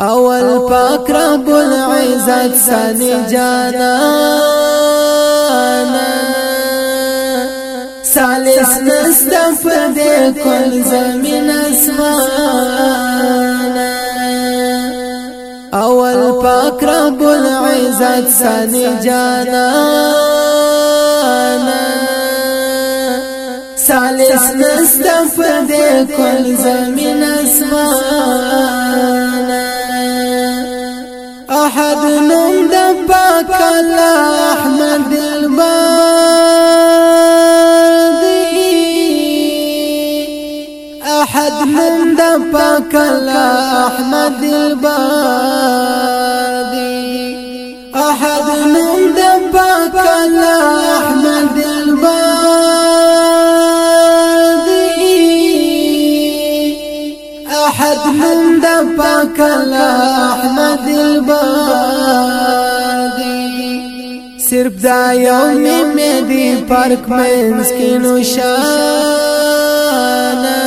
اول پاک رب العزت سانی جانا سالس نستا پر دے کل زمین اسمان اول پاک رب العزت سانی جانا سالس نستا پر دے کل زمین اسمان احد نن د پاک احمد البادي احد نن د پاک احمد البادي احد من د پاکل احمد البادي صرف دا یوم می دی پرک منس کې نشانه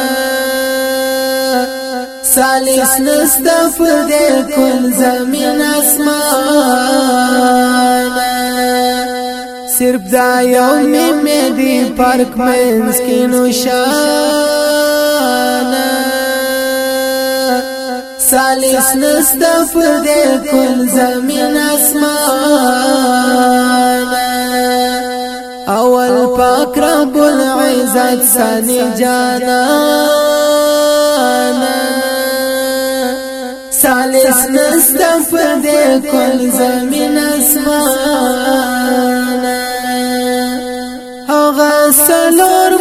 سالس نستف دې کل زمين اسمان صرف دا یوم می دی پرک منس کې نشانه سالس نستا پر دې کل زمين اسمان اول پاک رب العزت سانی جانان سالس نستا پر دې کل زمين اسمان هغه سلور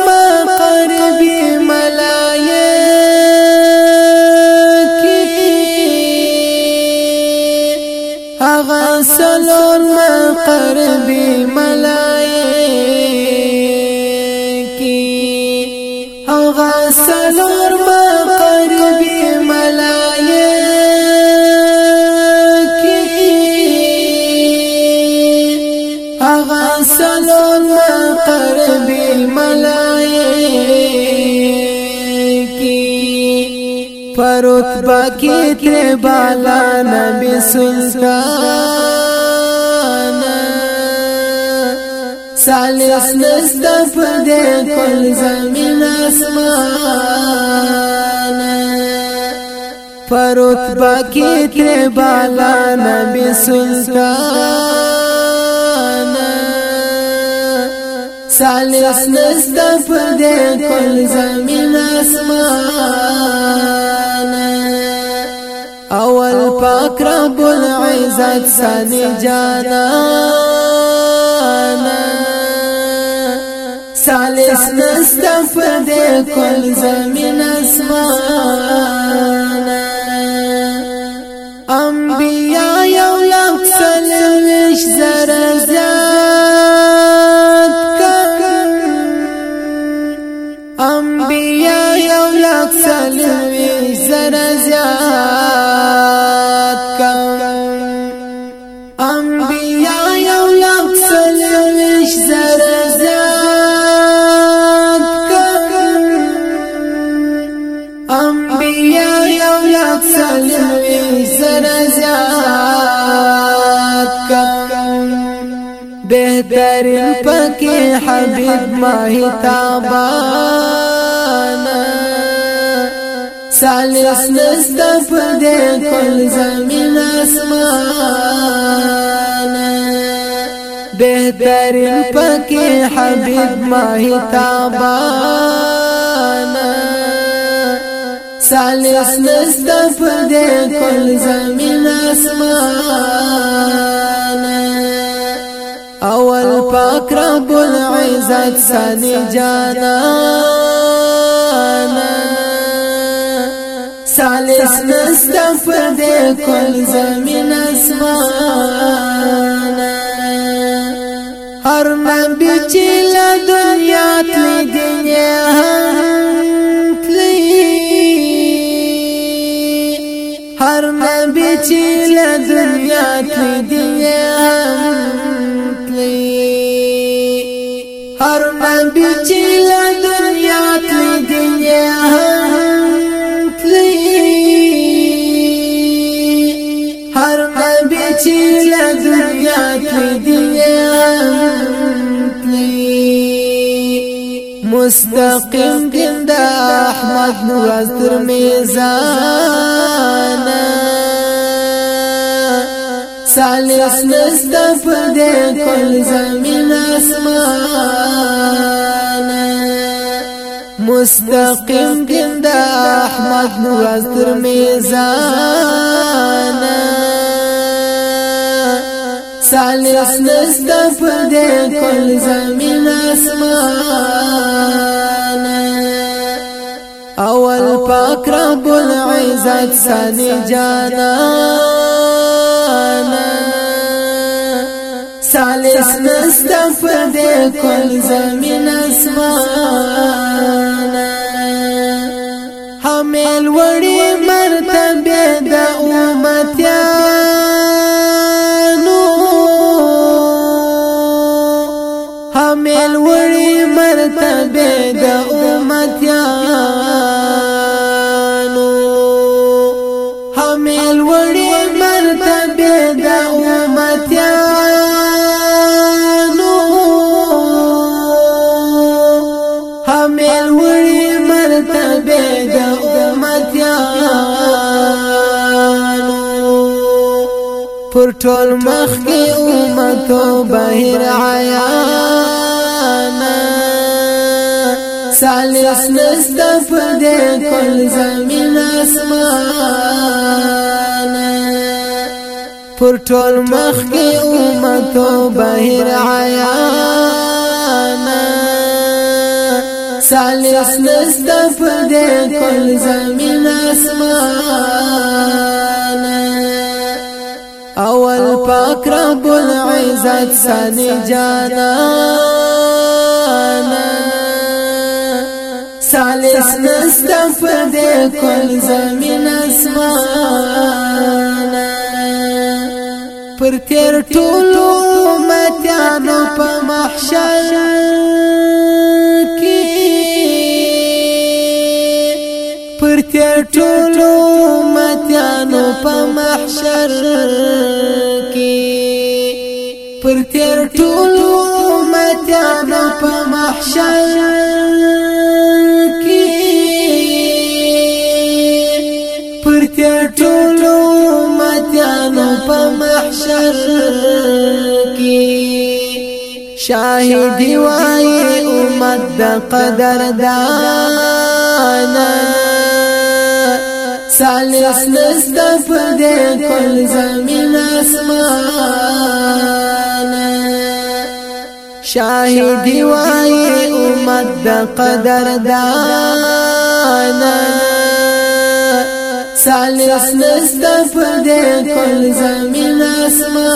رتبہ کی ترے بالا نبی سلطان سالس نستف دے کل زمین اسمان پر رتبہ کی ترے بالا نبی سلطان سالس نست په دې کل زمين اسمان اول پاک رب العزت سني جانان سالس نست په دې کل زمين اسمان کریم پکی حبیب ماہی تابانا سالس نستف دے کل زمین اسمانا بہترین پکی حبیب ماہی تابانا سالس نستف دے کل زمین اسمانا پاک رب العزت سانی جانانا سالس نستا پر دے کل زمین اسمانا ہر نبی چیل دنیا تلی دنیا ہم تلی ہر نبی چیل دنیا تلی مستقيم دین احمد نور استر سالس نست پر كل زمين اسمان مستقيم دین احمد نور استر سالس نست په دې کل زمين اسمان اول پاک رب العزت سني جانان سالس نست په دې کل زمين اسمان سفیانو حمل وري مرتبه د امتیانو پر ټول مخ کې امتو بهر عيان په دې کل زمين اسمان پر ټول مخ کې امت او بهر سالس نست په کل زمین اسمان اول پاک رب العزت سن جانا سالس نستا په دې کل زمين اسمان پر تیر ټول امتانو په محشر کې پر تیر ټول امتانو په محشر کې پر تیر ټول امتانو په محشر محشر کی شاهدی وای امت دا قدر دانا سالس نست پر کل زمین اسمان شاهدی وای امت دا قدر دانا سالس نستا پدے کل زمین اسمان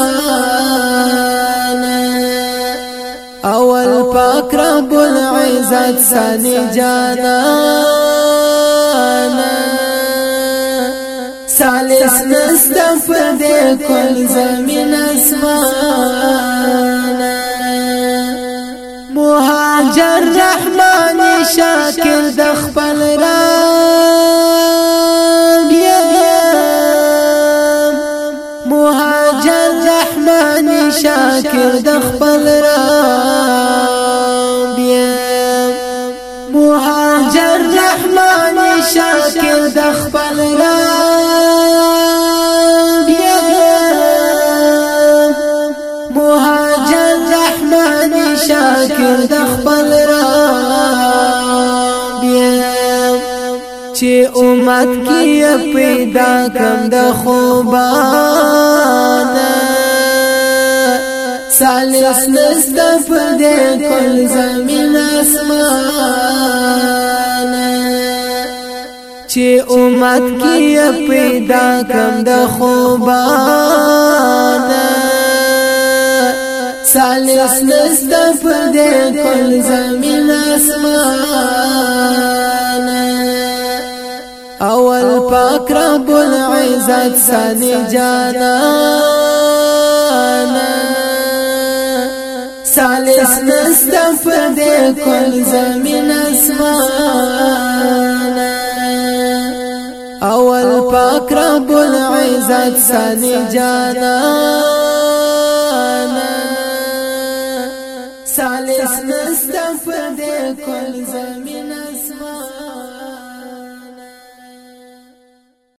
اول پاک رب العزت سانی جانان سالس نستا پدے کل زمین اسمان مهاجر رحمان شاکر د خپل رحمان جمعت کی پیدا کم د خوبانا سالس نست پر دې کل زمین اسمان چې امت کی پیدا کم د خوبانا سالس نست پر دې کل زمین اسمان اول پاک رب العزت سانی جانا سالس نستف دے کل زمین اسمان اول پاک رب العزت سانی جانا سالس نستف دے کل